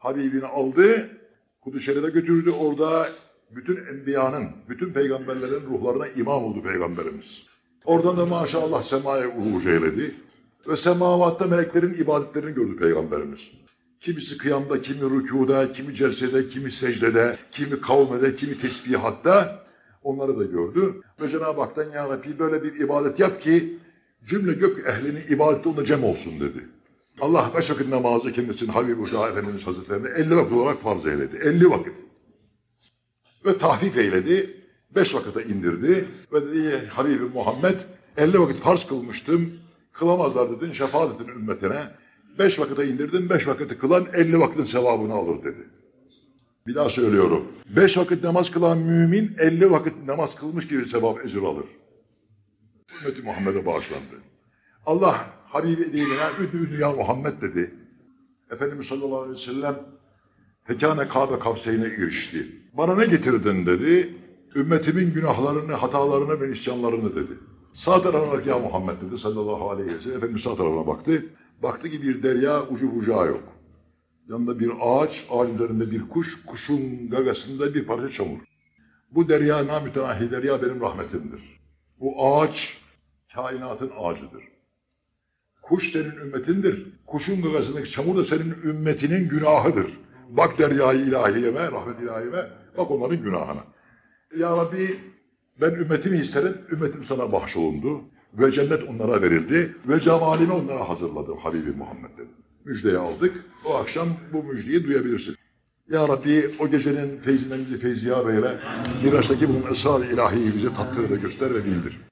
Habibini aldı, Kudüs Şerif'e götürdü. Orada bütün enbiyanın, bütün peygamberlerin ruhlarına imam oldu peygamberimiz. Oradan da maşallah semaya urucu eyledi. Ve semavatta meleklerin ibadetlerini gördü peygamberimiz. Kimisi kıyamda, kimi rükuda, kimi celsede, kimi secdede, kimi kavmede, kimi tesbihatta onları da gördü. Ve Cenab-ı Hak'tan ya Rabbi böyle bir ibadet yap ki cümle gök ehlinin ibadeti ona cem olsun dedi. Allah beş vakit namazı kendisinin Habibullah Efendimiz Hazretlerine 50 vakit olarak farz eyledi. 50 vakit. Ve tahfif eyledi. Beş vakite indirdi. Ve dedi Habibim Muhammed 50 vakit farz kılmıştım. Kılamazlar dedin şefaat edin ümmetine. Beş vakite indirdin. Beş vakiti kılan 50 vakitin sevabını alır dedi. Bir daha söylüyorum. Beş vakit namaz kılan mümin 50 vakit namaz kılmış gibi sevap ecir alır. Ümmeti Muhammed'e bağışlandı. Allah Habibi dinine üdü ya Muhammed dedi. Efendimiz sallallahu aleyhi ve sellem Fekâne Kabe kavseyne erişti. Bana ne getirdin dedi. Ümmetimin günahlarını, hatalarını ve isyanlarını dedi. Sağ tarafına ya Muhammed dedi sallallahu aleyhi ve sellem. Efendimiz sağ tarafına baktı. Baktı ki bir derya ucu bucağı yok. Yanında bir ağaç, ağacın üzerinde bir kuş, kuşun gagasında bir parça çamur. Bu derya namütenahi derya benim rahmetimdir. Bu ağaç kainatın ağacıdır. Kuş senin ümmetindir. Kuşun gagasındaki çamur da senin ümmetinin günahıdır. Bak deryayı ilahiyeme, rahmet ilahiyeme, bak onların günahına. Ya Rabbi ben ümmetimi isterim, ümmetim sana bahşolundu. Ve cennet onlara verildi. Ve cemalimi onlara hazırladım Habibi Muhammed dedim. Müjdeyi aldık. O akşam bu müjdeyi duyabilirsin. Ya Rabbi o gecenin feyzinden bizi feyziyar eyle. Miraç'taki bunun esrar ilahiyi bize tattır ve göster ve bildir.